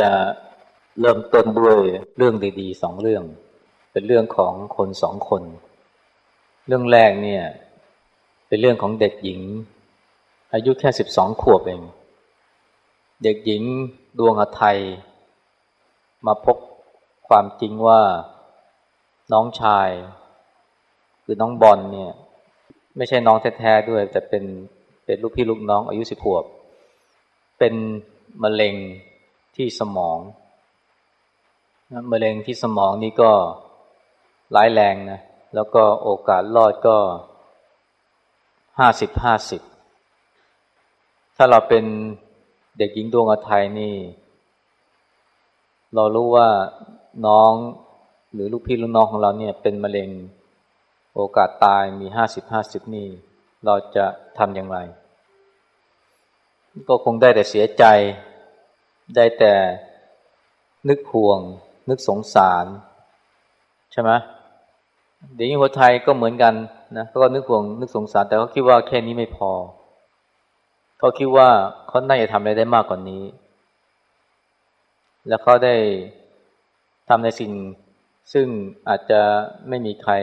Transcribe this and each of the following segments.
จะเริ่มต้นด้วยเรื่องดีๆสองเรื่อง เป็นเรื่องของคนสองคน เรื่องแรกเนี่ย เป็นเรื่องของเด็กหญิง อายุแค่สิบสองขวบเอง เด็กหญิงดวงอไทย มาพบความจริงว่าน้องชาย คือน้องบอลเนี่ย ไม่ใช่น้องแท้ๆด้วย แต่เป็นเป็นลูกพี่ลูกน้องอายุสิบขวบ เป็นมะเร็ง ที่สมองมะเร็งที่สมองนี่ก็ร้ายแรงนะ แล้วก็โอกาสรอดก็ห้าสิบห้าสิบ ถ้าเราเป็นเด็กหญิงดวงอทัยนี่ เรารู้ว่าน้องหรือลูกพี่ลูกน้องของเราเนี่ย เป็นมะเร็งโอกาสตายมีห้าสิบห้าสิบนี่ เราจะทำอย่างไร ก็คงได้แต่เสียใจ ได้แต่นึกห่วง นึกสงสาร ใช่ไหมเด็กหญิงคนไทยก็เหมือนกันนะก็นึกห่วงนึกสงสาร แต่เขาคิดว่าแค่นี้ไม่พอเขาคิดว่าเขาน่าจะทำอะไรได้มากกว่านนี้ แล้วเขาได้ทำในสิ่ง ซึ่งอาจจะไม่มีใคร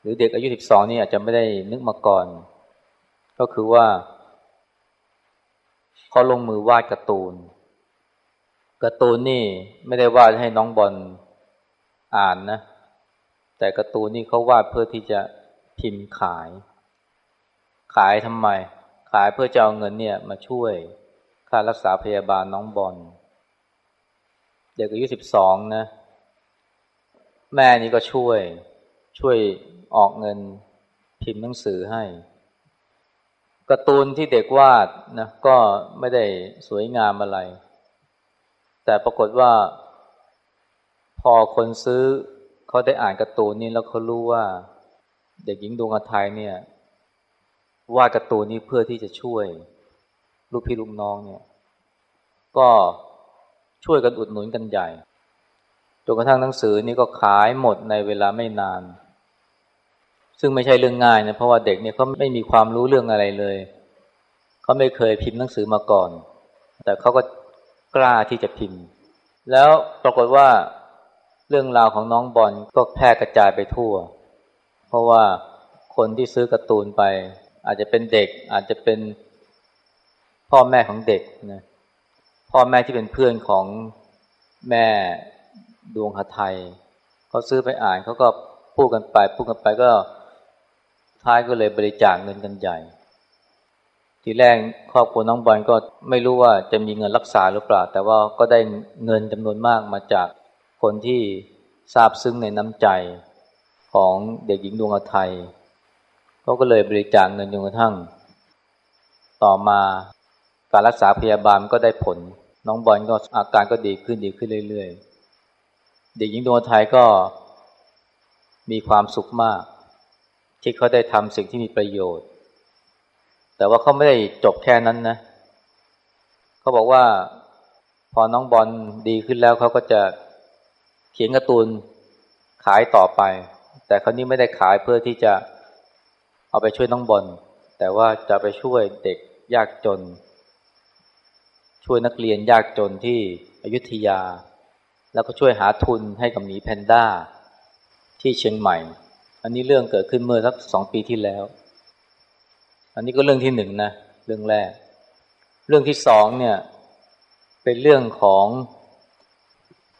หรือเด็กอายุสิบองนี่อาจจะไม่ได้นึกมาก่อน ก็คือว่า เขาลงมือวาดการ์ตูนการ์ตูนนี่ไม่ได้วาดให้น้องบอลอ่านนะ แต่การ์ตูนนี่เขาวาดเพื่อที่จะพิมพ์ขาย ขายทำไม ขายเพื่อจะเอาเงินเนี่ยมาช่วยค่ารักษาพยาบาลน้องบอลเด็กอายุสิบสองนะ แม่นี่ก็ช่วยช่วยออกเงินพิมพ์หนังสือให้ การ์ตูนที่เด็กวาดนะก็ไม่ได้สวยงามอะไร แต่ปรากฏว่า พอคนซื้อเขาได้อ่านการ์ตูนนี้แล้วเขารู้ว่า เด็กหญิงดวงอาทัยเนี่ย วาดการ์ตูนนี้เพื่อที่จะช่วย ลูกพี่ลูกน้องเนี่ย ก็ช่วยกันอุดหนุนกันใหญ่จนกระทั่งหนังสือนี้ก็ขายหมดในเวลาไม่นาน ซึ่งไม่ใช่เรื่องง่ายนะเพราะว่าเด็กเนี่ยเขาไม่มีความรู้เรื่องอะไรเลยเขาไม่เคยพิมพ์หนังสือมาก่อน แต่เขาก็กล้าที่จะพิมพ์ แล้วปรากฏว่าเรื่องราวของน้องบอลก็แพร่กระจายไปทั่ว เพราะว่าคนที่ซื้อการ์ตูนไป อาจจะเป็นเด็ก อาจจะเป็นพ่อแม่ของเด็กนะพ่อแม่ที่เป็นเพื่อนของแม่ดวงหทัยเขาซื้อไปอ่านเขาก็พูดกันไปพูดกันไปก็ ท้ายก็เลยบริจาคเงินกันใหญ่ ทีแรกครอบครัวน้องบอลก็ไม่รู้ว่าจะมีเงินรักษาหรือเปล่า แต่ว่าก็ได้เงินจำนวนมากมาจากคนที่ทราบซึ้งในน้ำใจของเด็กหญิงดวงอไทยเขาก็เลยบริจาคเงินจนกระทั่ง ต่อมาการรักษาพยาบาลก็ได้ผล น้องบอลก็อาการก็ดีขึ้นดีขึ้นเรื่อยๆ เด็กหญิงดวงอไทยก็มีความสุขมาก ที่เขาได้ทำสิ่งที่มีประโยชน์ แต่ว่าเขาไม่ได้จบแค่นั้นนะ เขาบอกว่าพอน้องบอลดีขึ้นแล้วเขาก็จะเขียนการ์ตูนขายต่อไป แต่คราวนี้ไม่ได้ขายเพื่อที่จะเอาไปช่วยน้องบอลแต่ว่าจะไปช่วยเด็กยากจน ช่วยนักเรียนยากจนที่อยุธยา แล้วก็ช่วยหาทุนให้กับหมีแพนด้าที่เชียงใหม่ อันนี้เรื่องเกิดขึ้นเมื่อสักสองปีที่แล้ว อันนี้ก็เรื่องที่หนึ่งนะเรื่องแรก เรื่องที่สองเนี่ย เป็นเรื่องของ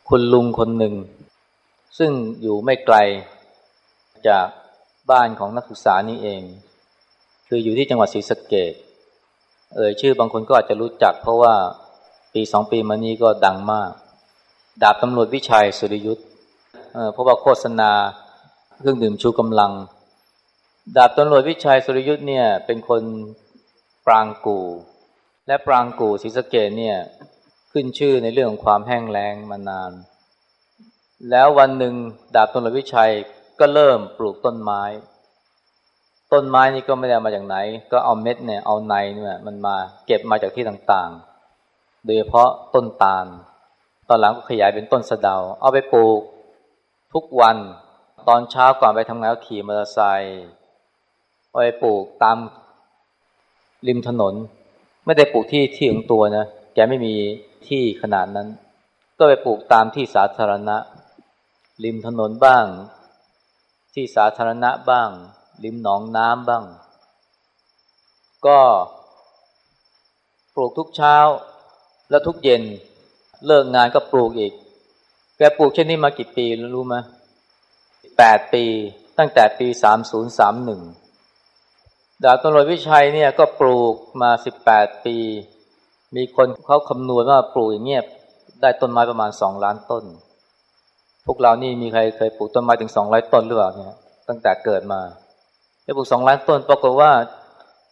คุณลุงคนหนึ่ง ซึ่งอยู่ไม่ไกลจากบ้านของนักศึกษานี้เอง คืออยู่ที่จังหวัดศรีสะเกดเอ่ยชื่อบางคนก็อาจจะรู้จัก เพราะว่าปีสองปีมานี้ก็ดังมาก ดาบตำรวจวิชัยสุริยุทธ์เพราะว่าโฆษณา เครื่องดื่มชูกำลัง ดาบตำรวจวิชัยสุริยุทธ์เนี่ย เป็นคนปรางกู และปรางกูศรีสะเกดเนี่ย ขึ้นชื่อในเรื่องของความแห้งแล้งมานาน แล้ววันหนึ่งดาบตำรวจวิชัยก็เริ่มปลูกต้นไม้ ต้นไม้นี่ก็ไม่ได้มาจากไหน ก็เอาเม็ดเนี่ยเอาในเนี่ยมันมาเก็บมาจากที่ต่างๆ โดยเฉพาะต้นตาล ตอนหลังก็ขยายเป็นต้นสะเดา เอาไปปลูกทุกวัน ตอนเช้าก่อนไปทำงานขี่มอเตอร์ไซค์ไปปลูกตามริมถนน ไม่ได้ปลูกที่ที่ของตัวนะแกไม่มีที่ขนาดนั้น ก็ไปปลูกตามที่สาธารณะ ริมถนนบ้าง ที่สาธารณะบ้าง ริมหนองน้ำบ้าง ก็ปลูกทุกเช้าแล้วทุกเย็น เลิกงานก็ปลูกอีก แกปลูกเช่นนี้มากี่ปีรู้ไหม แปดปี ตั้งแต่ปีสามศูนย์สามหนึ่งดาบตำรวจวิชัยเนี่ยก็ปลูกมาสิบแปดปี มีคนเขาคำนวณว่าปลูกอย่างเงี้ยได้ต้นไม้ประมาณสองล้านต้น พวกเรานี่มีใครเคยปลูกต้นไม้ถึงสองร้อยต้นหรือเปล่าเนี่ยตั้งแต่เกิดมาได้ปลูกสองล้านต้นปรากฏว่า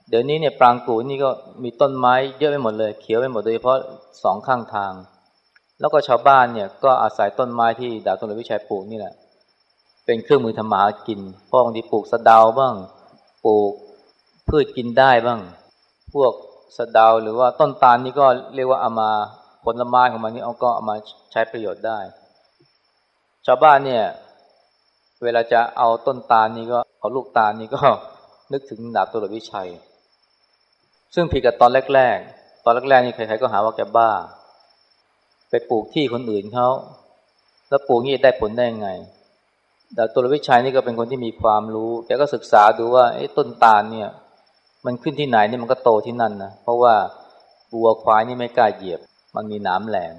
เดี๋ยวนี้เนี่ยปรางกูนี่ก็มีต้นไม้เยอะไปหมดเลยเขียวไปหมดโดยเฉพาะสองข้างทางแล้วก็ชาวบ้านเนี่ยก็อาศัยต้นไม้ที่ดาบตำรวจวิชัยปลูกนี่แหละ เป็นเครื่องมือทำมากินพราะบางทีปลูกสะเดาบ้าง ปลูกพืชกินได้บ้าง พวกสะเดาหรือว่าต้นตาลนี่ก็เรียกว่าเอามาผลไม้ของมันนี่เอาก็เอามาใช้ประโยชน์ได้ ชาวบ้านเนี่ย เวลาจะเอาต้นตาลนี่ก็เอาลูกตาลนี่ก็นึกถึงดาบตำรวจวิชัย ซึ่งผิดกับตอนแรก ๆ ตอนแรกๆนี่ใครๆก็หาว่าแกบ้า ไปปลูกที่คนอื่นเขาแล้วปลูกนี่ได้ผลได้ยังไง ดาบตำรวจวิชัยนี่ก็เป็นคนที่มีความรู้แกก็ศึกษาดูว่าต้นตาลเนี่ย มันขึ้นที่ไหนนี่มันก็โตที่นั่นนะเพราะว่าวัวควายนี่ไม่กล้าเหยียบ มันมีน้ำแหล่ง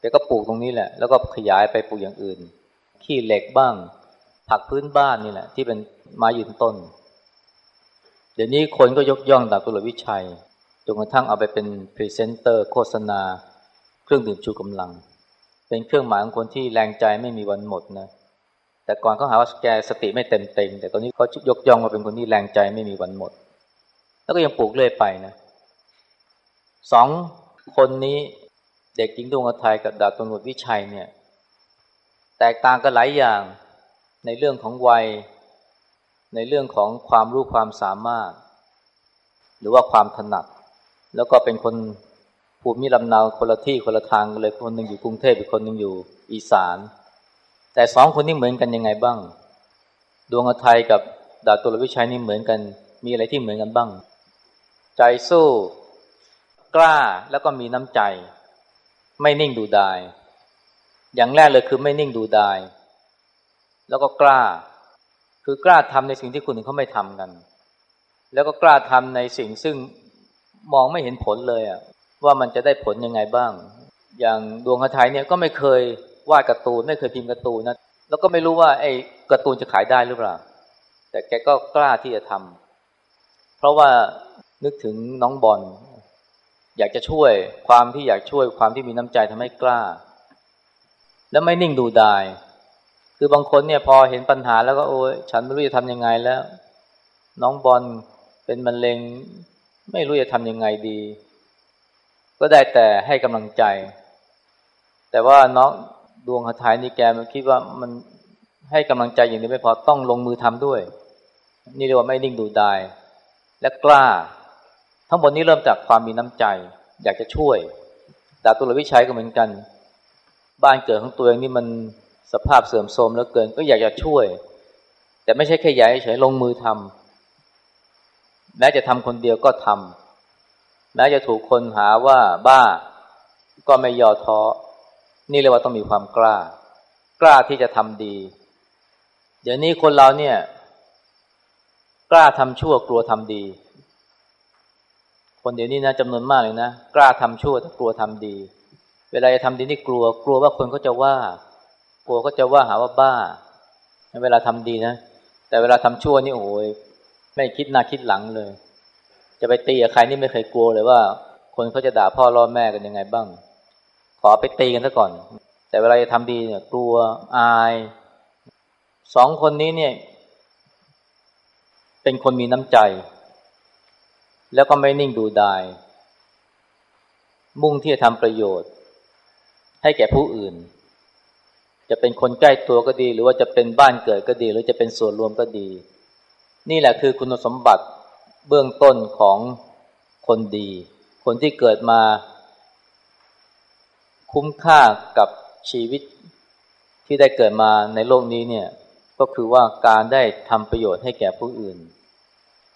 แกก็ปลูกตรงนี้แหละ แล้วก็ขยายไปปลูกอย่างอื่น ขี้เหล็กบ้าง ผักพื้นบ้านนี่แหละ ที่เป็นไม้ยืนต้น เดี๋ยวนี้คนก็ยกย่องดาบตำรวจวิชัยจนกระทั่งเอาไปเป็นพรีเซนเตอร์โฆษณา เครื่องดื่มชูกำลัง เป็นเครื่องหมายของคนที่แรงใจไม่มีวันหมดนะ แต่ก่อนเขาหาว่าแกสติไม่เต็มเต็มแต่ตอนนี้เขายกย่องว่าเป็นคนที่แรงใจไม่มีวันหมด แล้วก็ยังปลูกเรื่อยไปนะสองคนนี้เด็กหญิงดวงไทยกับดาบตำรวจวิชัยเนี่ย แตกต่างกันหลายอย่างในเรื่องของวัย ในเรื่องของความรู้ความสามารถ หรือว่าความถนัด แล้วก็เป็นคนภูมิลำเนาคนละที่คนละทางเลยคนหนึ่งอยู่กรุงเทพอีกคนหนึ่งอยู่อีสาน แต่สองคนนี้เหมือนกันยังไงบ้าง ดวงไทยกับดาตำรวจวิชัยนี่เหมือนกัน มีอะไรที่เหมือนกันบ้าง ใจสู้กล้าแล้วก็มีน้ำใจ ไม่นิ่งดูดาย อย่างแรกเลยคือไม่นิ่งดูดาย แล้วก็กล้า คือกล้าทำในสิ่งที่คนอื่นเขาไม่ทำกัน แล้วก็กล้าทำในสิ่งซึ่งมองไม่เห็นผลเลยอะว่ามันจะได้ผลยังไงบ้าง อย่างดวงคไทยเนี่ยก็ไม่เคย วาดการ์ตูนไม่เคยพิมพ์การ์ตูนนะแล้วก็ไม่รู้ว่าไอ้การ์ตูนจะขายได้หรือเปล่า แต่แกก็กล้าที่จะทำเพราะว่านึกถึงน้องบอลอยากจะช่วยความที่อยากช่วยความที่มีน้ำใจทำให้กล้า แล้วไม่นิ่งดูดาย คือบางคนเนี่ยพอเห็นปัญหาแล้วก็โอ้ยฉันไม่รู้จะทำยังไงแล้ว น้องบอลเป็นมะเร็ง ไม่รู้จะทำยังไงดี ก็ได้แต่ให้กำลังใจ แต่ว่าน้อง ดวงหทายนี่แกมันคิดว่ามันให้กำลังใจอย่างนี้ไม่พอต้องลงมือทำด้วย นี่เรียกว่าไม่นิ่งดูดาย และกล้า ทั้งหมดนี้เริ่มจากความมีน้ำใจ อยากจะช่วยดาตุลวิชัยก็เหมือนกัน บ้านเกิดของตัวเองนี่มันสภาพเสื่อมโทรมแล้วเกินก็อยากจะช่วย แต่ไม่ใช่แค่ใหญ่เฉยลงมือทำแม้จะทำคนเดียวก็ทำแม้จะถูกคนหาว่าบ้าก็ไม่ย่อท้อ นี่เรียกว่าต้องมีความกล้า กล้าที่จะทำดี เดี๋ยวนี้คนเราเนี่ย กล้าทำชั่วกลัวทำดี คนเดี๋ยวนี้นะจำนวนมากเลยนะกล้าทำชั่วแต่กลัวทำดี เวลาจะทำดีนี่กลัว กลัวว่าคนเขาจะว่า กลัวก็จะว่าหาว่าบ้าเวลาทำดีนะแต่เวลาทำชั่วนี่โอ้ยไม่คิดหน้าคิดหลังเลย จะไปตีกับใครนี่ไม่เคยกลัวเลยว่า คนเขาจะด่าพ่อรอแม่กันยังไงบ้าง ขอไปตีกันซะก่อน แต่เวลาจะทำดีเนี่ยกลัวอายสองคนนี้เนี่ย เป็นคนมีน้ำใจ แล้วก็ไม่นิ่งดูดาย มุ่งที่จะทำประโยชน์ ให้แก่ผู้อื่น จะเป็นคนใกล้ตัวก็ดี หรือว่าจะเป็นบ้านเกิดก็ดี หรือจะเป็นส่วนรวมก็ดี นี่แหละคือคุณสมบัติเบื้องต้นของคนดี คนที่เกิดมา คุ้มค่ากับชีวิตที่ได้เกิดมาในโลกนี้เนี่ยก็คือว่าการได้ทำประโยชน์ให้แก่ผู้อื่น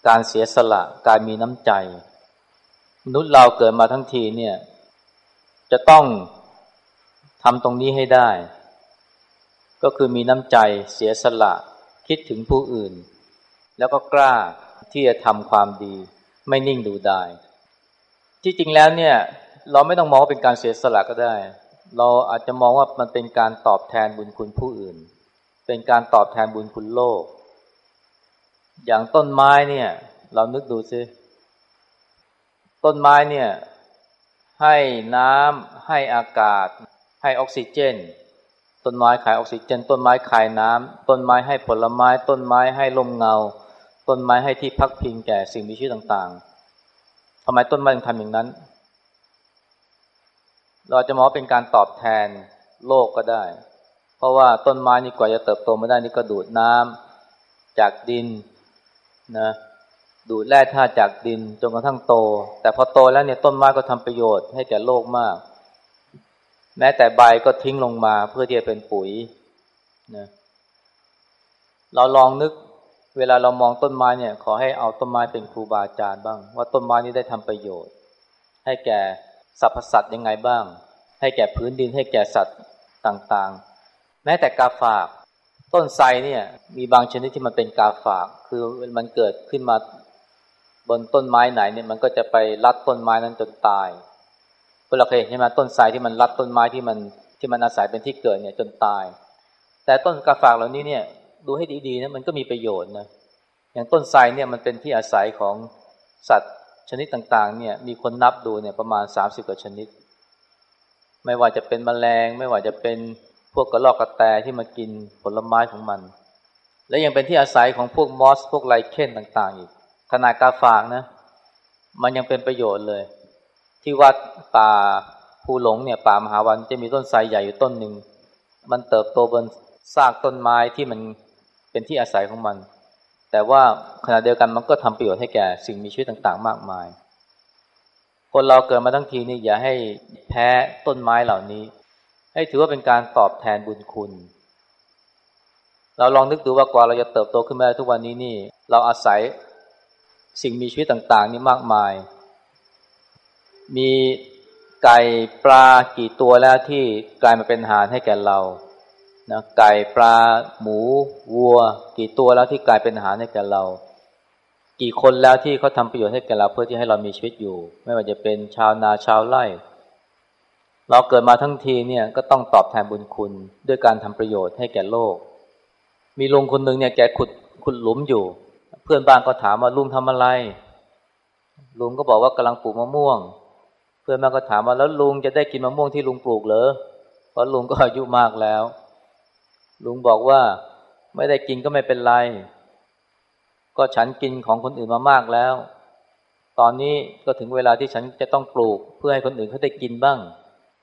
การเสียสละการมีน้ำใจ มนุษย์เราเกิดมาทั้งทีเนี่ยจะต้องทำตรงนี้ให้ได้ ก็คือมีน้ำใจเสียสละคิดถึงผู้อื่น แล้วก็กล้าที่จะทำความดี ไม่นิ่งดูได้ที่จริงแล้วเนี่ย เราไม่ต้องมองว่าเป็นการเสียสละก็ได้ เราอาจจะมองว่ามันเป็นการตอบแทนบุญคุณผู้อื่น เป็นการตอบแทนบุญคุณโลก อย่างต้นไม้เนี่ย เรานึกดูซิต้นไม้เนี่ย ให้น้ำให้อากาศ ให้ออกซิเจน ต้นไม้ขายออกซิเจน ต้นไม้ขายน้ำต้นไม้ให้ผลไม้ ต้นไม้ให้ลมเงา ต้นไม้ให้ที่พักพิงแก่สิ่งมีชีวิตต่างๆทำไมต้นไม้ถึงทำอย่างนั้น เราจะมองเป็นการตอบแทนโลกก็ได้ เพราะว่าต้นไม้นี่กว่าจะเติบโตมาได้นี่ก็ดูดน้ำจากดินนะดูดแร่ธาตุจากดินจนกระทั่งโต แต่พอโตแล้วเนี่ยต้นไม้ก็ทำประโยชน์ให้แก่โลกมาก แม้แต่ใบก็ทิ้งลงมาเพื่อที่จะเป็นปุ๋ยนะเราลองนึกเวลาเรามองต้นไม้เนี่ย ขอให้เอาต้นไม้เป็นครูบาอาจารย์บ้าง ว่าต้นไม้นี้ได้ทำประโยชน์ ให้แก่ สรรพสัตว์ยังไงบ้าง ให้แก่พื้นดินให้แก่สัตว์ต่างๆ แม้แต่กาฝาก ต้นไทรเนี่ยมีบางชนิดที่มันเป็นกาฝาก คือมันเกิดขึ้นมาบนต้นไม้ไหนเนี่ยมันก็จะไปรัดต้นไม้นั้นจนตายเราเคยเห็นใช่ไหมต้นไทรที่มันรัดต้นไม้ที่มันที่มันอาศัยเป็นที่เกิดเนี่ยจนตาย แต่ต้นกาฝากเหล่านี้เนี่ยดูให้ดีๆนะมันก็มีประโยชน์นะอย่างต้นไทรเนี่ยมันเป็นที่อาศัยของสัตว์ ชนิดต่างๆเนี่ยมีคนนับดูเนี่ยประมาณสามสิบกว่าชนิด ไม่ว่าจะเป็นมแมลง ไม่ว่าจะเป็นพวกกระรอกกระแตที่มากินผลไม้ของมัน และยังเป็นที่อาศัยของพวกมอส พวกไลเคนต่างๆ อีก ขนาดกาฝากนะ มันยังเป็นประโยชน์เลย ที่วัดป่าภูหลงเนี่ยป่ามหาวันจะมีต้นไทรใหญ่อยู่ต้นหนึ่ง มันเติบโตบนซากต้นไม้ที่มันเป็นที่อาศัยของมัน แต่ว่าขณะเดียวกันมันก็ทำประโยชน์ให้แก่สิ่งมีชีวิตต่างๆ มากมาย คนเราเกิดมาทั้งทีนี่อย่าให้แพ้ต้นไม้เหล่านี้ ให้ถือว่าเป็นการตอบแทนบุญคุณ เราลองนึกดูว่ากว่าเราจะเติบโตขึ้นมาทุกวันนี้นี่ เราอาศัยสิ่งมีชีวิตต่างๆ นี่มากมาย มีไก่ปลากี่ตัวแล้วที่กลายมาเป็นอาหารให้แก่เรา นะไก่ปลาหมู วัว กี่ตัวแล้วที่กลายเป็นอาหารให้แก่เรา กี่คนแล้วที่เขาทำประโยชน์ให้แก่เราเพื่อที่ให้เรามีชีวิตอยู่ ไม่ว่าจะเป็นชาวนาชาวไร่ เราเกิดมาทั้งทีเนี่ยก็ต้องตอบแทนบุญคุณด้วยการทำประโยชน์ให้แก่โลก มีลุงคนหนึ่งเนี่ยแกขุดขุดหลุมอยู่ เพื่อนบ้านก็ถามว่าลุงทำอะไร ลุงก็บอกว่ากำลังปลูกมะม่วง เพื่อนบ้านก็ถามว่าแล้วลุงจะได้กินมะม่วงที่ลุงปลูกเหรอเพราะลุงก็อายุมากแล้ว ลุงบอกว่าไม่ได้กินก็ไม่เป็นไร ก็ฉันกินของคนอื่นมามากแล้ว ตอนนี้ก็ถึงเวลาที่ฉันจะต้องปลูก เพื่อให้คนอื่นเขาได้กินบ้าง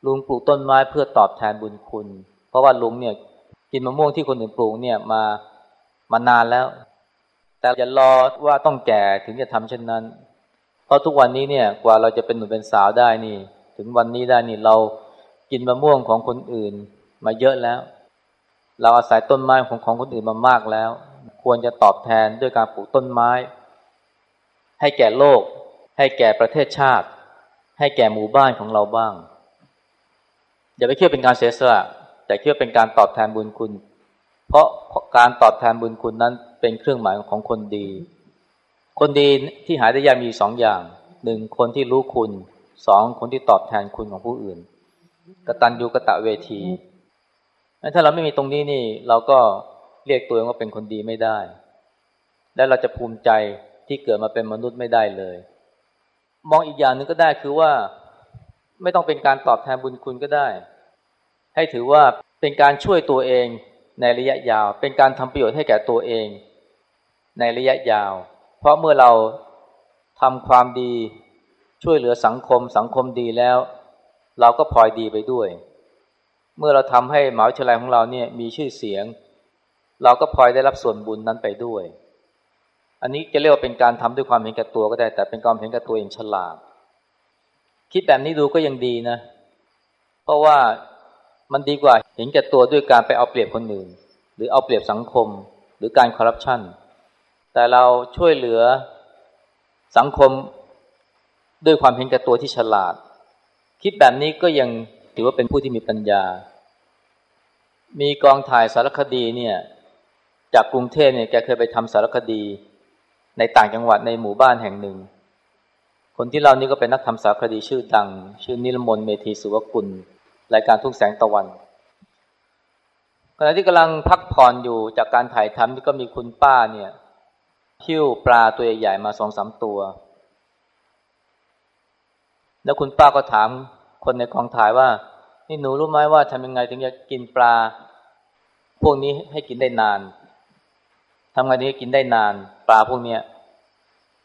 ลุงปลูกต้นไม้เพื่อตอบแทนบุญคุณ เพราะว่าลุงเนี่ยกินมะม่วงที่คนอื่นปลูกเนี่ยมามานานแล้ว แต่อย่ารอว่าต้องแก่ถึงจะทำเช่นนั้น เพราะทุกวันนี้เนี่ยกว่าเราจะเป็นหนุ่มเป็นสาวได้นี่ ถึงวันนี้ได้นี่เรากินมะม่วงของคนอื่นมาเยอะแล้ว เราอาศัยต้นไม้ของของคนอื่นมามากแล้ว ควรจะตอบแทนด้วยการปลูกต้นไม้ ให้แก่โลก ให้แก่ประเทศชาติ ให้แก่หมู่บ้านของเราบ้าง อย่าไปคิดเป็นการเสียสละแต่คิดว่าเป็นการตอบแทนบุญคุณ เพราะการตอบแทนบุญคุณนั้นเป็นเครื่องหมายของคนดี คนดีที่หายได้ยากมีสองอย่างหนึ่งคนที่รู้คุณสองคนที่ตอบแทนคุณของผู้อื่นกตัญญูกะตะเวที ถ้าเราไม่มีตรงนี้นี่เราก็เรียกตัวเองว่าเป็นคนดีไม่ได้ และเราจะภูมิใจที่เกิดมาเป็นมนุษย์ไม่ได้เลย มองอีกอย่างหนึ่งก็ได้คือว่า ไม่ต้องเป็นการตอบแทนบุญคุณก็ได้ ให้ถือว่าเป็นการช่วยตัวเองในระยะยาว เป็นการทำประโยชน์ให้แก่ตัวเอง ในระยะยาว เพราะเมื่อเราทำความดีช่วยเหลือสังคมสังคมดีแล้ว เราก็พลอยดีไปด้วย เมื่อเราทำให้หมหาวิทยาลัยของเราเนี่ยมีชื่อเสียง เราก็พลอยได้รับส่วนบุญนั้นไปด้วย อันนี้จะเรียกว่าเป็นการทำด้วยความเห็นแก่ตัวก็ได้ แต่เป็นความเห็นแก่ตัวเองฉลาด คิดแบบนี้ดูก็ยังดีนะ เพราะว่ามันดีกว่าเห็นแก่ตัวด้วยการไปเอาเปรียบคนอื่น หรือเอาเปรียบสังคม หรือการคอร์รัปชันแต่เราช่วยเหลือสังคมด้วยความเห็นแก่ตัวที่ฉลาด คิดแบบนี้ก็ยัง ถือว่าเป็นผู้ที่มีปัญญา มีกองถ่ายสารคดีเนี่ยจากกรุงเทพเนี่ยแกเคยไปทำสารคดี ในต่างจังหวัดในหมู่บ้านแห่งหนึ่ง คนที่เล่านี่ก็เป็นนักทำสารคดีชื่อดัง ชื่อนิลมนเมธีสุวกุล รายการทุกแสงตะวันขณะที่กำลังพักผ่อนอยู่จากการถ่ายทำนี่ก็มีคุณป้าเนี่ยพิ้วปลาตัวใหญ่มาสองสามตัว แล้วคุณป้าก็ถาม คนในกองถ่ายว่า นี่หนูรู้ไหมว่าทำยังไงถึงจะกินปลา พวกนี้ให้กินได้นานทำไงถึงจะกินได้นาน ปลาพวกเนี้ย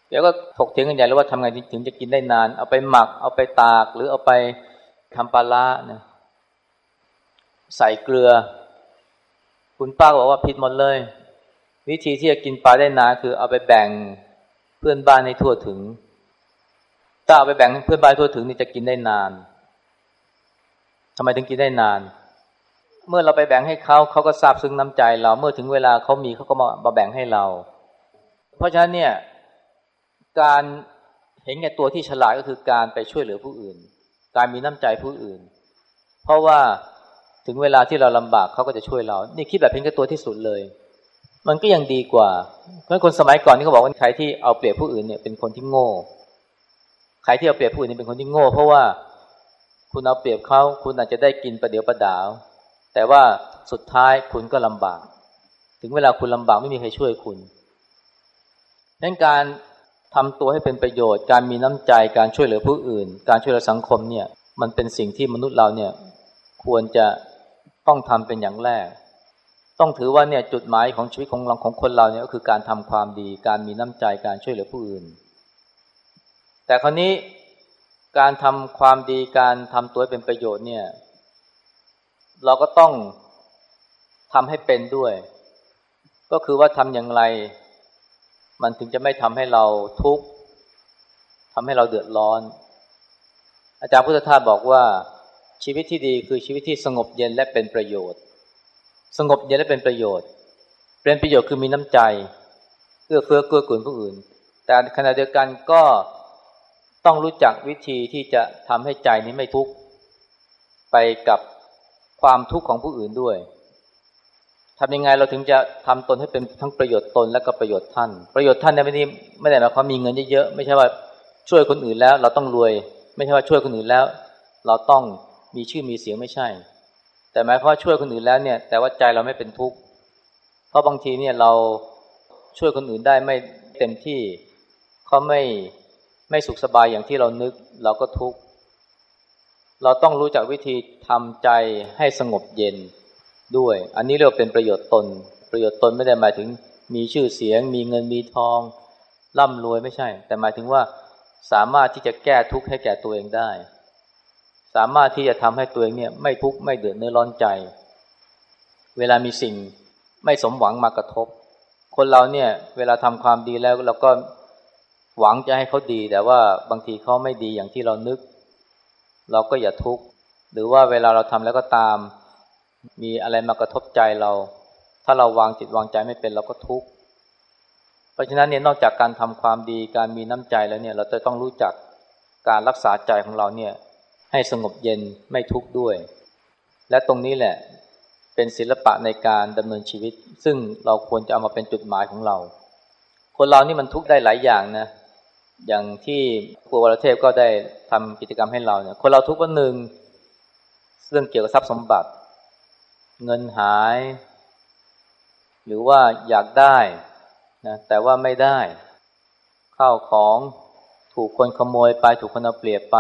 เดี๋ยวก็ถกเถียงกันใหญ่เลยว่าทำไงถึงจะกินได้นาน เอาไปหมัก เอาไปตาก หรือเอาไปทำปลาละนะใส่เกลือ คุณป้าบอกว่าผิดหมดเลย วิธีที่จะกินปลาได้นานคือเอาไปแบ่งเพื่อนบ้านให้ทั่วถึง ถ้าเอาไปแบ่งเพื่อนบ้านทั่วถึงนี่จะกินได้นาน ทำไมถึงกินได้นาน เมื่อเราไปแบ่งให้เขาเขาก็ซาบซึ้งน้ำใจเราเมื่อถึงเวลาเขามีเขาก็มามาแบ่งให้เรา เพราะฉะนั้นเนี่ยการเห็นแก่ตัวที่ฉลาดก็คือการไปช่วยเหลือผู้อื่น การมีน้ำใจผู้อื่น เพราะว่าถึงเวลาที่เราลำบากเขาก็จะช่วยเรา นี่คิดแบบเห็นแก่ตัวที่สุดเลย มันก็ยังดีกว่า เพราะคนสมัยก่อนนี่เขาบอกว่าใครที่เอาเปรียบผู้อื่นเนี่ยเป็นคนที่โง่ ใครที่เอาเปรียบผู้อื่นนี่เป็นคนที่โง่ เพราะว่า คุณเอาเปรียบเขาคุณอาจจะได้กินประเดี๋ยวประดาว แต่ว่าสุดท้ายคุณก็ลำบาก ถึงเวลาคุณลำบากไม่มีใครช่วยคุณดังการทำตัวให้เป็นประโยชน์ การมีน้ำใจการช่วยเหลือผู้อื่น การช่วยเหลือสังคมเนี่ย มันเป็นสิ่งที่มนุษย์เราเนี่ย ควรจะต้องทำเป็นอย่างแรก ต้องถือว่าเนี่ยจุดหมายของชีวิตของเราของคนเราเนี่ยก็คือการทำความดี การมีน้ำใจการช่วยเหลือผู้อื่น แต่คราวนี้ การทำความดีการทำตัวเป็นประโยชน์เนี่ย เราก็ต้องทำให้เป็นด้วย ก็คือว่าทำอย่างไร มันถึงจะไม่ทำให้เราทุกข์ทำให้เราเดือดร้อน อาจารย์พุทธทาสบอกว่า ชีวิตที่ดีคือชีวิตที่สงบเย็นและเป็นประโยชน์ สงบเย็นและเป็นประโยชน์ เป็นประโยชน์คือมีน้ำใจเอื้อเฟื้อเกื้อกูลผู้อื่น แต่ขณะเดียวกันก็ ต้องรู้จักวิธีที่จะทำให้ใจนี้ไม่ทุกข์ไปกับความทุกข์ของผู้อื่นด้วยทำยังไงเราถึงจะทำตนให้เป็นทั้งประโยชน์ตนและก็ประโยชน์ท่าน ประโยชน์ท่านในไม่ได้ไม่ได้หมายความมีเงินเยอะๆไม่ใช่ว่าช่วยคนอื่นแล้ว เราต้องรวย ไม่ใช่ว่าช่วยคนอื่นแล้ว เราต้องมีชื่อมีเสียงไม่ใช่ แต่หมายความว่าช่วยคนอื่นแล้วเนี่ย แต่ว่าใจเราไม่เป็นทุกข์เพราะบางทีเนี่ยเราช่วยคนอื่นได้ไม่เต็มที่เขาไม่ ไม่สุขสบายอย่างที่เรานึกเราก็ทุกข์เราต้องรู้จักวิธีทำใจให้สงบเย็นด้วย อันนี้เรียกเป็นประโยชน์ตน ประโยชน์ตนไม่ได้หมายถึงมีชื่อเสียง มีเงินมีทอง ร่ำรวยไม่ใช่ แต่หมายถึงว่าสามารถที่จะแก้ทุกข์ให้แก่ตัวเองได้ สามารถที่จะทำให้ตัวเองเนี่ยไม่ทุกข์ไม่เดือดเนื้อร้อนใจ เวลามีสิ่งไม่สมหวังมากระทบ คนเราเนี่ยเวลาทำความดีแล้วเราก็ หวังจะให้เขาดีแต่ว่าบางทีเขาไม่ดีอย่างที่เรานึก เราก็อย่าทุกข์หรือว่าเวลาเราทำแล้วก็ตาม มีอะไรมากระทบใจเรา ถ้าเราวางจิตวางใจไม่เป็นเราก็ทุกข์เพราะฉะนั้นเนี่ยนอกจากการทำความดีการมีน้ำใจแล้วเนี่ย เราจะต้องรู้จักการรักษาใจของเราเนี่ย ให้สงบเย็นไม่ทุกข์ด้วย และตรงนี้แหละเป็นศิลปะในการดำเนินชีวิต ซึ่งเราควรจะเอามาเป็นจุดหมายของเรา คนเรานี่มันทุกข์ได้หลายอย่างนะ อย่างที่ครูวรเทพก็ได้ทำกิจกรรมให้เราเนี่ย คนเราทุกวันหนึ่งเรื่องเกี่ยวกับทรัพย์สมบัติ เงินหาย หรือว่าอยากได้นะแต่ว่าไม่ได้ข้าวของถูกคนขโมยไปถูกคนเอาเปรียบไป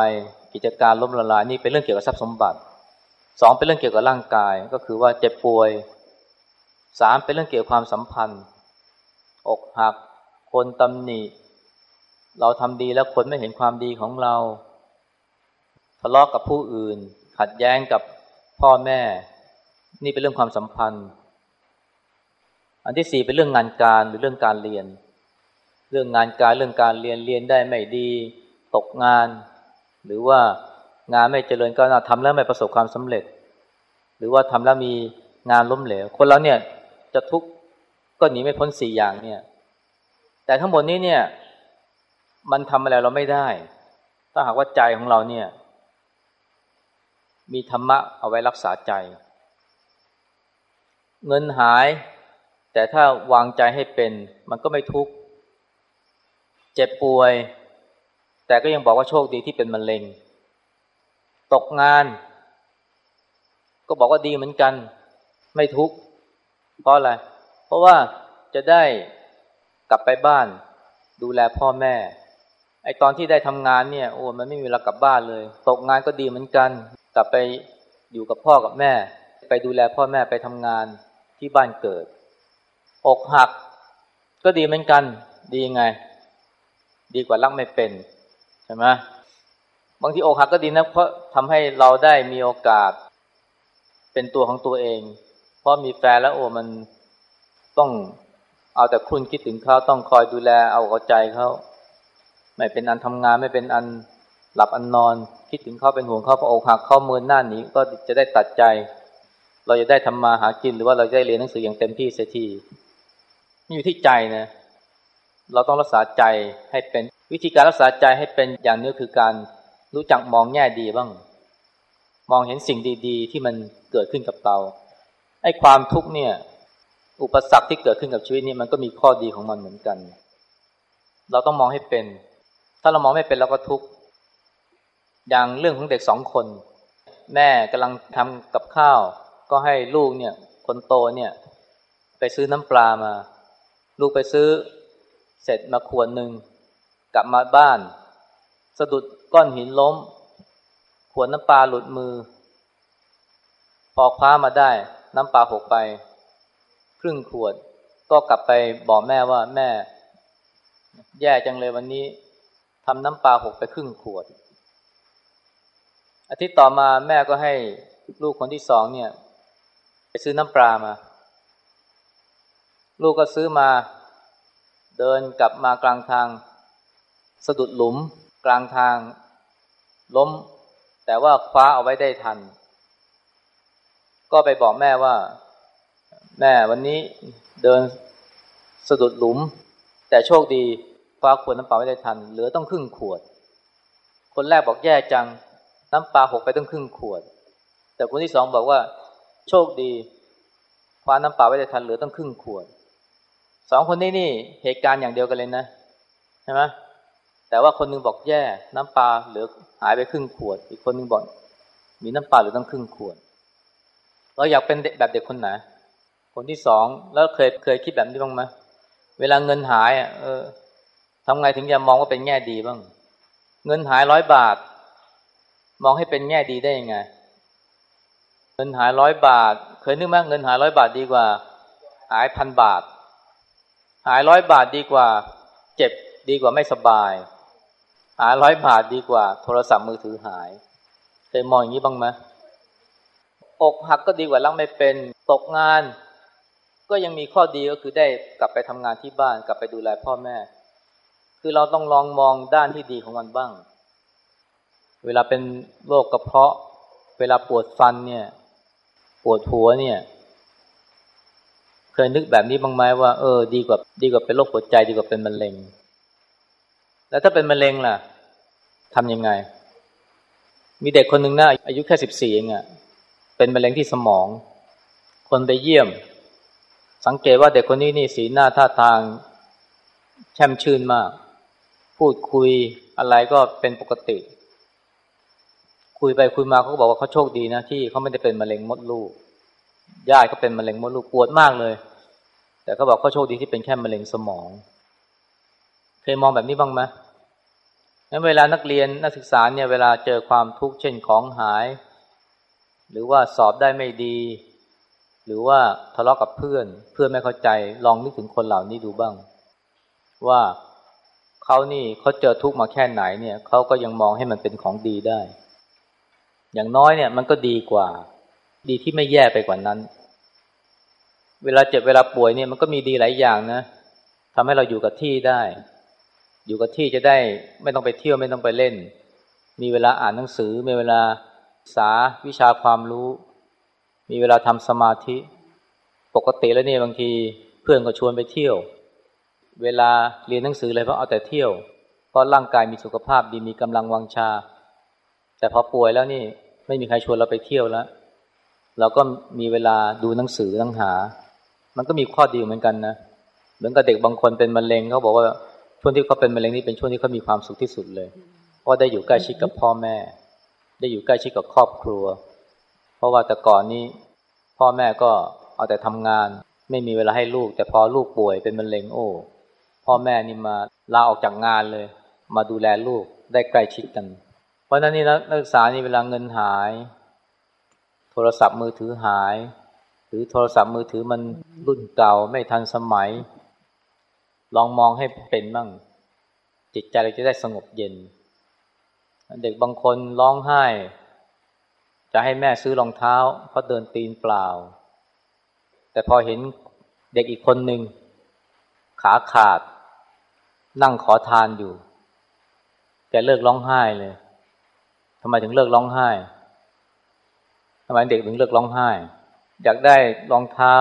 กิจการล้มละลายนี่เป็นเรื่องเกี่ยวกับทรัพย์สมบัติสองเป็นเรื่องเกี่ยวกับร่างกายก็คือว่าเจ็บป่วยสามเป็นเรื่องเกี่ยวกับความสัมพันธ์ อกหัก คนตำหนิ เราทำดีแล้วคนไม่เห็นความดีของเรา ทะเลาะกกับผู้อื่น ขัดแย้งกับพ่อแม่ นี่เป็นเรื่องความสัมพันธ์ อันที่สี่เป็นเรื่องงานการหรือเรื่องการเรียน เรื่องงานการเรื่องการเรียนเรียนได้ไม่ดี ตกงาน หรือว่างานไม่เจริญก็ทำแล้วไม่ประสบความสำเร็จ หรือว่าทำแล้วมีงานล้มเหลว คนเราเนี่ยจะทุกข์ก็หนีไม่พ้นสี่อย่างเนี่ย แต่ทั้งหมดนี้เนี่ย มันทำอะไรเราไม่ได้ ถ้าหากว่าใจของเราเนี่ย มีธรรมะเอาไว้รักษาใจ เงินหาย แต่ถ้าวางใจให้เป็น มันก็ไม่ทุกข์ เจ็บป่วย แต่ก็ยังบอกว่าโชคดีที่เป็นมะเร็ง ตกงาน ก็บอกว่าดีเหมือนกัน ไม่ทุกข์ เพราะอะไร เพราะว่าจะได้กลับไปบ้านดูแลพ่อแม่ ไอตอนที่ได้ทำงานเนี่ยโอ้มันไม่มีเวลากลับบ้านเลย ตกงานก็ดีเหมือนกัน กลับไปอยู่กับพ่อกับแม่ ไปดูแลพ่อแม่ไปทำงานที่บ้านเกิด อกหัก ก็ดีเหมือนกัน ดียังไง ดีกว่ารักไม่เป็นใช่ไหมบางทีอกหักก็ดีนะเพราะทำให้เราได้มีโอกาส เป็นตัวของตัวเอง เพราะมีแฟนแล้วโอ้มันต้องเอาแต่คุณคิดถึงเขาต้องคอยดูแลเอาเอาใจเขา ไม่เป็นอันทำงานไม่เป็นอันหลับอันนอน คิดถึงเขาเป็นห่วงเขาพออกหักเขาเมินหน้าหนีก็จะได้ตัดใจ เราจะได้ทำมาหากินหรือว่าเราจะได้เรียนหนังสืออย่างเต็มที่เสียทีอยู่ที่ใจนะ เราต้องรักษาใจให้เป็นวิธีการรักษาใจให้เป็นอย่างนี้คือการรู้จักมองแง่ดีบ้าง มองเห็นสิ่งดี ๆ ที่มันเกิดขึ้นกับเราไอ้ความทุกข์เนี่ย อุปสรรคที่เกิดขึ้นกับชีวิตนี้มันก็มีข้อดีของมันเหมือนกัน เราต้องมองให้เป็น ถ้าเรามองไม่เป็นเราก็ทุกข์อย่างเรื่องของเด็กสองคน แม่กำลังทำกับข้าว ก็ให้ลูกเนี่ย คนโตเนี่ย ไปซื้อน้ำปลามา ลูกไปซื้อ เสร็จมาขวดหนึ่งกลับมาบ้าน สะดุดก้อนหินล้ม ขวดน้ำปลาหลุดมือ พอคว้ามาได้ น้ำปลาหกไป ครึ่งขวดก็กลับไปบอกแม่ว่าแม่ แย่จังเลยวันนี้ ทำน้ำปลาหกไปครึ่งขวด อาทิตย์ต่อมาแม่ก็ให้ลูกคนที่สองเนี่ย ไปซื้อน้ำปลามา ลูกก็ซื้อมา เดินกลับมากลางทาง สะดุดหลุม กลางทาง ล้ม แต่ว่าคว้าเอาไว้ได้ทัน ก็ไปบอกแม่ว่า แม่วันนี้เดินสะดุดหลุม แต่โชคดี คว้าขวดน้ำปลาไม่ได้ทัน เหลือต้องครึ่งขวด คนแรกบอกแย่จัง น้ำปลาหกไปต้องครึ่งขวด แต่คนที่สองบอกว่า โชคดีคว้าน้ำปลาไม่ได้ทันเหลือต้องครึ่งขวดสองคนนี้นี่เหตุการณ์อย่างเดียวกันเลยนะใช่ไหมแต่ว่าคนนึงบอกแย่ น้ำปลาเหลือหายไปครึ่งขวด อีกคนนึงบอก มีน้ำปลาเหลือต้องครึ่งขวด เราอยากเป็นแบบเด็กคนไหนคนที่สองแล้วเคยเคยคิดแบบนี้บ้างไหมเวลาเงินหายอะเออ ทำไงถึงจะมองว่าเป็นแง่ดีบ้าง เงินหายร้อยบาท มองให้เป็นแง่ดีได้ยังไง เงินหายร้อยบาท เคยนึกไหมเงินหายร้อยบาทดีกว่า หายพันบาท หายร้อยบาทดีกว่า เจ็บดีกว่าไม่สบาย หายร้อยบาทดีกว่า โทรศัพท์มือถือหายเคยมองอย่างนี้บ้างไหมอกหักก็ดีกว่ารักไม่เป็นตกงาน ก็ยังมีข้อดีก็คือได้กลับไปทำงานที่บ้านกลับไปดูแลพ่อแม่ คือเราต้องลองมองด้านที่ดีของมันบ้าง เวลาเป็นโรคกระเพาะ เวลาปวดฟันเนี่ย ปวดหัวเนี่ย เคยนึกแบบนี้บ้างไหมว่าเออดีกว่าดีกว่าเป็นโรคหัวใจดีกว่าเป็นมะเร็ง แล้วถ้าเป็นมะเร็งล่ะทำยังไง มีเด็กคนหนึ่งนะอายุแค่สิบสี่เองอะเป็นมะเร็งที่สมอง คนไปเยี่ยม สังเกตว่าเด็กคนนี้นี่สีหน้าท่าทาง แช่มชื่นมาก พูดคุยอะไรก็เป็นปกติ คุยไปคุยมาเขาก็บอกว่าเขาโชคดีนะที่เขาไม่ได้เป็นมะเร็งมดลูกญาติเขาเป็นมะเร็งมดลูกปวดมากเลย แต่เขาบอกเขาโชคดีที่เป็นแค่มะเร็งสมอง เคยมองแบบนี้บ้างไหมงั้นเวลานักเรียนนักศึกษาเนี่ยเวลาเจอความทุกข์เช่นของหาย หรือว่าสอบได้ไม่ดี หรือว่าทะเลาะกับเพื่อน เพื่อนไม่เข้าใจลองนึกถึงคนเหล่านี้ดูบ้าง ว่า เขานี่เขาเจอทุกข์มาแค่ไหนเนี่ยเขาก็ยังมองให้มันเป็นของดีได้ อย่างน้อยเนี่ยมันก็ดีกว่า ดีที่ไม่แย่ไปกว่านั้น เวลาเจ็บเวลาป่วยเนี่ยมันก็มีดีหลายอย่างนะทำให้เราอยู่กับที่ได้ อยู่กับที่จะได้ไม่ต้องไปเที่ยวไม่ต้องไปเล่น มีเวลาอ่านหนังสือ มีเวลาศึกษาวิชาความรู้ มีเวลาทำสมาธิ ปกติแล้วเนี่ยบางทีเพื่อนก็ชวนไปเที่ยว เวลาเรียนหนังสืออะไรเพราะเอาแต่เที่ยว เพราะร่างกายมีสุขภาพดีมีกำลังวังชา แต่พอป่วยแล้วนี่ไม่มีใครชวนเราไปเที่ยวแล้ว เราก็มีเวลาดูหนังสือตั้งหา มันก็มีข้อดีเหมือนกันนะเหมือนกับเด็กบางคนเป็นมะเร็งเขาบอกว่าช่วงที่เขาเป็นมะเร็งนี่เป็นช่วงที่เขามีความสุขที่สุดเลยเพราะได้อยู่ใกล้ชิดกับพ่อแม่ ได้อยู่ใกล้ชิดกับครอบครัว เพราะว่าแต่ก่อนนี้พ่อแม่ก็เอาแต่ทำงาน ไม่มีเวลาให้ลูก แต่พอลูกป่วยเป็นมะเร็งโอ้ พ่อแม่นี่มาลาออกจากงานเลย มาดูแลลูกได้ใกล้ชิดกัน เพราะนั้นนี่นักศึกษานี่เวลาเงินหาย โทรศัพท์มือถือหาย หรือโทรศัพท์มือถือมันรุ่นเก่าไม่ทันสมัย ลองมองให้เป็นบ้างจิตใจเราจะได้สงบเย็น เด็กบางคนร้องไห้ จะให้แม่ซื้อรองเท้าเพราะเดินตีนเปล่า แต่พอเห็นเด็กอีกคนหนึ่งขาขาด นั่งขอทานอยู่ แกเลิกร้องไห้เลยทำไมถึงเลิกร้องไห้ทำไมเด็กถึงเลิกร้องไห้ อยากได้รองเท้า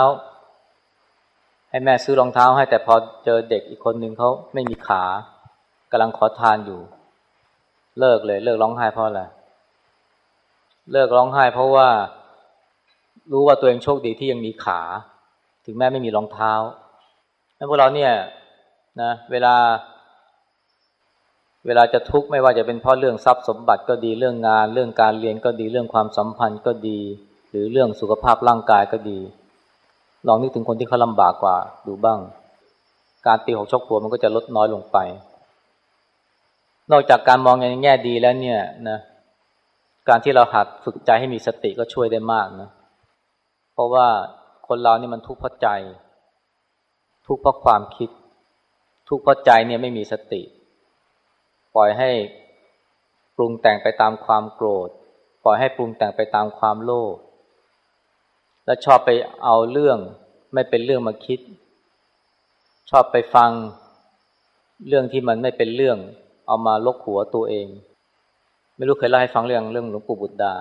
ให้แม่ซื้อรองเท้าให้แต่พอเจอเด็กอีกคนหนึ่งเขาไม่มีขากำลังขอทานอยู่ เลิกเลย เลิกร้องไห้เพราะอะไรเลิกร้องไห้ เพราะว่ารู้ว่าตัวเองโชคดีที่ยังมีขา ถึงแม้ไม่มีรองเท้าแล้วพวกเราเนี่ย นะเวลา เวลาจะทุกข์ไม่ว่าจะเป็นเพราะเรื่องทรัพย์สมบัติก็ดีเรื่องงาน เรื่องการเรียนก็ดีเรื่องความสัมพันธ์ก็ดี หรือเรื่องสุขภาพร่างกายก็ดี ลองนึกถึงคนที่เขาลำบากกว่า ดูบ้าง การตีหกชกหัวมันก็จะลดน้อยลงไป นอกจากการมองในแง่ดีแล้วเนี่ยนะการที่เราหัดฝึกใจให้มีสติก็ช่วยได้มากนะเพราะว่าคนเรานี่มันทุกข์เพราะใจ ทุกข์เพราะความคิด ทุกข์เพราะใจเนี่ยไม่มีสติ ปล่อยให้ปรุงแต่งไปตามความโกรธ ปล่อยให้ปรุงแต่งไปตามความโลภและชอบไปเอาเรื่องไม่เป็นเรื่องมาคิด ชอบไปฟังเรื่องที่มันไม่เป็นเรื่อง เอามาลกหัวตัวเอง ไม่รู้เคยเล่าให้ฟังเรื่องเรื่องหลวงปู่บุตรดา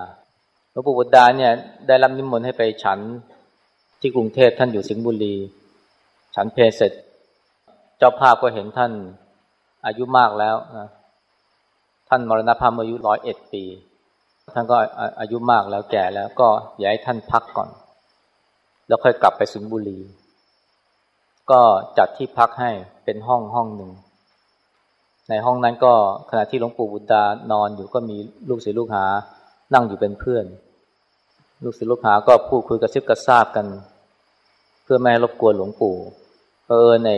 หลวงปู่บุตรดาเนี่ยได้รับนิมนต์ให้ไปฉันที่กรุงเทพท่านอยู่สิงห์บุรี ฉันเพลเสร็จ เจ้าภาพก็เห็นท่านอายุมากแล้วนะท่านมรณภาพอายุร้อยเอ็ดปี ท่านก็อายุมากแล้วแก่แล้วก็อยากให้ท่านพักก่อน แล้วค่อยกลับไปสิงห์บุรี ก็จัดที่พักให้เป็นห้องห้องหนึ่ง ในห้องนั้นก็ขณะที่หลวงปู่บุตรดานอนอยู่ก็มีลูกศิษย์ลูกหา นั่งอยู่เป็นเพื่อน ลูกศิษย์ลูกหาก็พูดคุยกระซิบกระซาบกัน เพื่อไม่ให้รบกวนหลวงปู่เออใน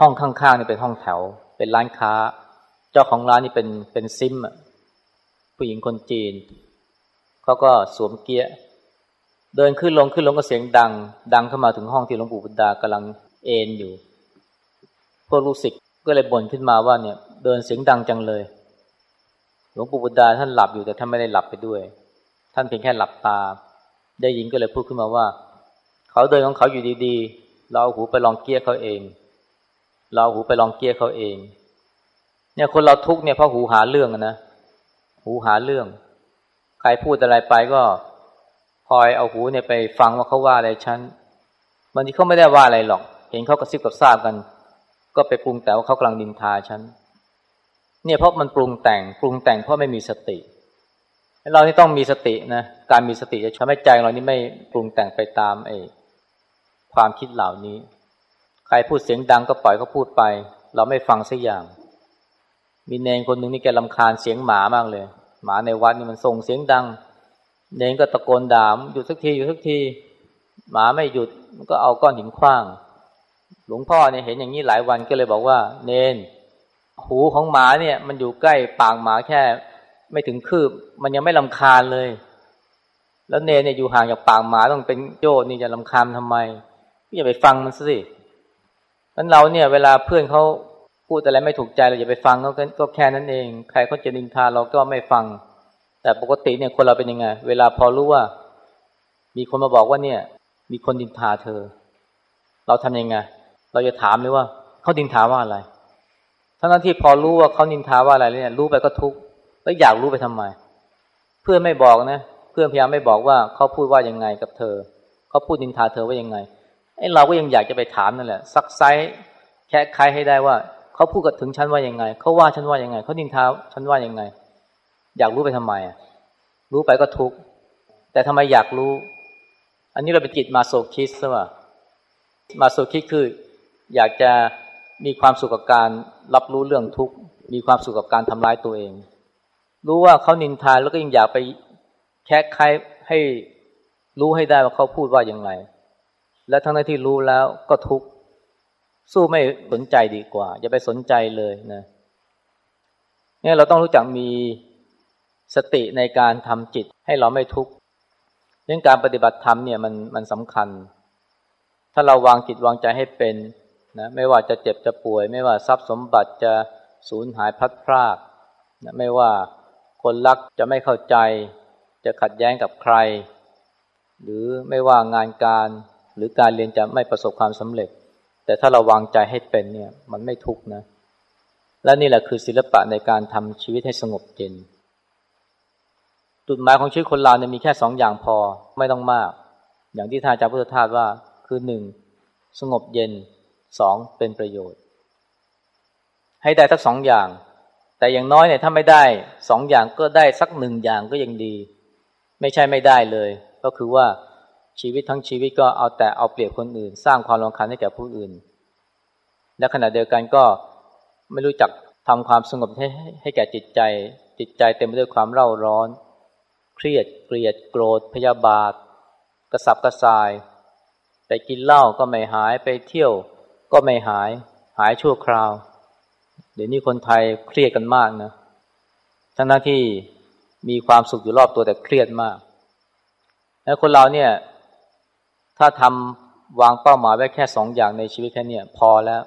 ห้องข้างๆนี่เป็นห้องแถว เป็นร้านค้า เจ้าของร้านนี่เป็นเป็นซิมผู้หญิงคนจีนเขาก็สวมเกียร์เดินขึ้นลงขึ้นลงก็เสียงดัง ดังเข้ามาถึงห้องที่หลวงปู่บุตรดากำลังเอนอยู่พวกลูกศิษย์ก็เลยบ่นขึ้นมาว่าเนี่ย เดินเสียงดังจังเลย หลวงปู่บุตรดาท่านหลับอยู่แต่ท่านไม่ได้หลับไปด้วย ท่านเพียงแค่หลับตา ได้ยินก็เลยพูดขึ้นมาว่า เขาเดินของเขาอยู่ดีๆ เราเอาหูไปลองเกี้ยเขาเอง เราหูไปลองเกี้ยเขาเอง เนี่ยคนเราทุกเนี่ยเพราะหูหาเรื่องนะหูหาเรื่อง ใครพูดอะไรไปก็คอยเอาหูเนี่ยไปฟังว่าเขาว่าอะไรฉันบางทีเขาไม่ได้ว่าอะไรหรอก เห็นเขากระซิบกับทราบกัน ก็ไปปรุงแต่ว่าเขากำลังดินทาฉันเนี่ยเพราะมันปรุงแต่งปรุงแต่งเพราะไม่มีสติ เรานี่ต้องมีสตินะการมีสติจะทำให้ใจเรานี่ไม่ปรุงแต่งไปตามไอ้ความคิดเหล่านี้ ครพูดเสียงดังก็ปล่อยเขาพูดไป เราไม่ฟังสักอย่าง มีเนงคนหนึ่งนี่แกลำคาญเสียงหมามากเลย หมาในวัดนี่มันส่งเสียงดัง เนงก็ตะโกนด่ามหยุดสักทีหยุดสักที หมาไม่หยุดมันก็เอาก้อนหินคว้าง หลวงพ่อเนี่ยเห็นอย่างนี้หลายวันก็เลยบอกว่า เนน หูของหมาเนี่ย มันอยู่ใกล้ปากหมาแค่ ไม่ถึงคืบ มันยังไม่ลำคาญเลย แล้วเนนเนี่ยอยู่ห่างจากปากหมาต้องเป็นโยดนี่จะลำคาญทำไมอย่าไปฟังมันสิ นั้นเราเนี่ยเวลาเพื่อนเขาพูดอะไรไม่ถูกใจเราอย่าไปฟังเขาก็แค่นั้นเอง ใครเขาจะนินทาเราก็ไม่ฟัง แต่ปกติเนี่ยคนเราเป็นยังไง เวลาพอรู้ว่า มีคนมาบอกว่าเนี่ย มีคนดินทาเธอ เราทำยังไง เราจะถามเลยว่าเขาดินทาว่าอะไรทั้งนั้นที่พอรู้ว่าเขานินทาว่าอะไรเนี่ย รู้ไปก็ทุกข์แล้วอยากรู้ไปทำไม เพื่อนไม่บอกนะ เพื่อนพยายามไม่บอกว่าเขาพูดว่ายังไงกับเธอ เขาพูดนินทาเธอว่ายังไง อ้เราก็ยังอยากจะไปถามนั่นแหละซักไซแค่ใครให้ได้ว่าเขาพูดกับถึงฉันว่ายังไงเขาว่าฉันว่ายังไงเขานินท้าฉันว่ายังไง อยากรู้ไปทำไมอะรู้ไปก็ทุกข์แต่ทำไมอยากรู้ อันนี้เราเป็นจิตมาโซคิสใช่ไหมมาโซคิสคือ อยากจะมีความสุขกับการรับรู้เรื่องทุกข์มีความสุขกับการทำร้ายตัวเอง รู้ว่าเขานินทาแล้วก็ยังอยากไปแค่ใครให้รู้ให้ได้ว่าเขาพูดว่าอย่างไร และทั้งที่รู้แล้วก็ทุกข์สู้ไม่สนใจดีกว่า อย่าไปสนใจเลยนะเนี่ยเราต้องรู้จักมีสติในการทำจิตให้เราไม่ทุกข์เรื่องการปฏิบัติธรรมเนี่ยมันมันสำคัญ ถ้าเราวางจิตวางใจให้เป็นนะไม่ว่าจะเจ็บจะป่วย ไม่ว่าทรัพย์สมบัติจะสูญหายพัดพรากนะไม่ว่าคนรักจะไม่เข้าใจ จะขัดแย้งกับใคร หรือไม่ว่างานการ หรือการเรียนจะไม่ประสบความสำเร็จ แต่ถ้าเราวางใจให้เป็นเนี่ยมันไม่ทุกข์นะ และนี่แหละคือศิลปะในการทำชีวิตให้สงบเย็นจุดหมายของชีวิตคนเราเนี่ยมีแค่สองอย่างพอไม่ต้องมาก อย่างที่ท่านอาจารย์พุทธทาสว่าคือหนึ่งสงบเย็นสองเป็นประโยชน์ ให้ได้ทั้งสองอย่าง แต่อย่างน้อยเนี่ยถ้าไม่ได้สองอย่างก็ได้สักหนึ่งอย่างก็ยังดี ไม่ใช่ไม่ได้เลย ก็คือว่า ชีวิตทั้งชีวิตก็เอาแต่เอาเปรียบคนอื่น สร้างความรำคาญให้แก่ผู้อื่น และขณะเดียวกันก็ไม่รู้จักทำความสงบให้ให้แก่จิตใจ จิตใจเต็มไปด้วยความเร่าร้อน เครียดเกลียดโกรธพยาบาท กระสับกระส่าย ไปกินเหล้าก็ไม่หายไปเที่ยวก็ไม่หายหายชั่วคราว เดี๋ยวนี้คนไทยเครียดกันมากนะทั้งนั้นที่มีความสุขอยู่รอบตัวแต่เครียดมาก แล้วคนเราเนี่ย ถ้าทำวางเป้าหมายไว้แค่สองอย่างในชีวิตแค่นี้พอแล้ว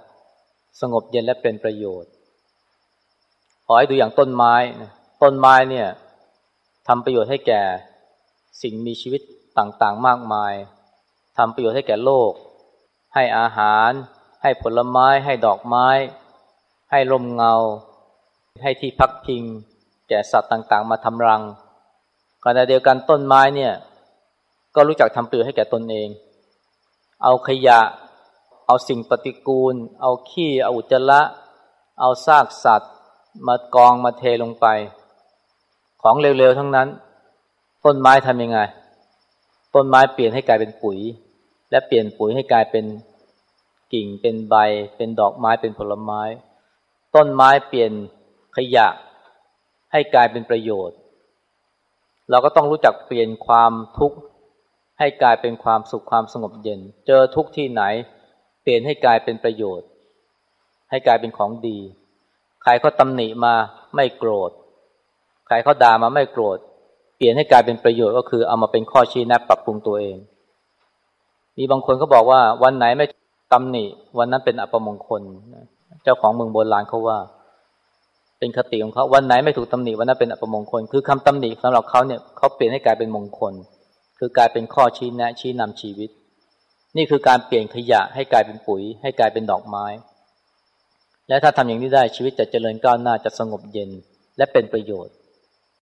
สงบเย็นและเป็นประโยชน์ ขอให้ดูอย่างต้นไม้ต้นไม้เนี่ยทำประโยชน์ให้แก่สิ่งมีชีวิตต่างๆ มากมายทำประโยชน์ให้แก่โลก ให้อาหาร ให้ผลไม้ ให้ดอกไม้ ให้ลมเงา ให้ที่พักพิง แก่สัตว์ต่างๆ มาทำรังขณะเดียวกันต้นไม้เนี่ย ก็รู้จักทำประโยชน์ให้แก่ตนเอง เอาขยะ เอาสิ่งปฏิกูล เอาขี้ เอาอุจจาระ เอาซากสัตว์ มากองมาเทลงไป ของเร็วๆทั้งนั้น ต้นไม้ทำยังไง ต้นไม้เปลี่ยนให้กลายเป็นปุ๋ย และเปลี่ยนปุ๋ยให้กลายเป็นกิ่ง เป็นใบ เป็นดอกไม้ เป็นผลไม้ ต้นไม้เปลี่ยนขยะ ให้กลายเป็นประโยชน์ เราก็ต้องรู้จักเปลี่ยนความทุกข์ ให้กลายเป็นความสุขความสงบเย็น เจอทุกที่ไหน เปลี่ยนให้กลายเป็นประโยชน์ ให้กลายเป็นของดี ใครเขาตำหนิมาไม่โกรธ ใครเขาด่ามาไม่โกรธ เปลี่ยนให้กลายเป็นประโยชน์ก็คือเอามาเป็นข้อชี้แนะปรับปรุงตัวเอง มีบางคนก็บอกว่าวันไหนไม่ตำหนิ วันนั้นเป็นอัปมงคล เจ้าของเมืองโบราณเขาว่า เป็นคติของเขาวันไหนไม่ถูกตำหนิวันนั้นเป็นอัปมงคล คือคำตำหนิสำหรับเขาเนี่ยเขาเปลี่ยนให้กลายเป็นมงคล คือกลายเป็นข้อชี้แนะชี้นำชีวิต นี่คือการเปลี่ยนขยะให้กลายเป็นปุ๋ย ให้กลายเป็นดอกไม้ และถ้าทำอย่างนี้ได้ชีวิตจะเจริญก้าวหน้าจะสงบเย็นและเป็นประโยชน์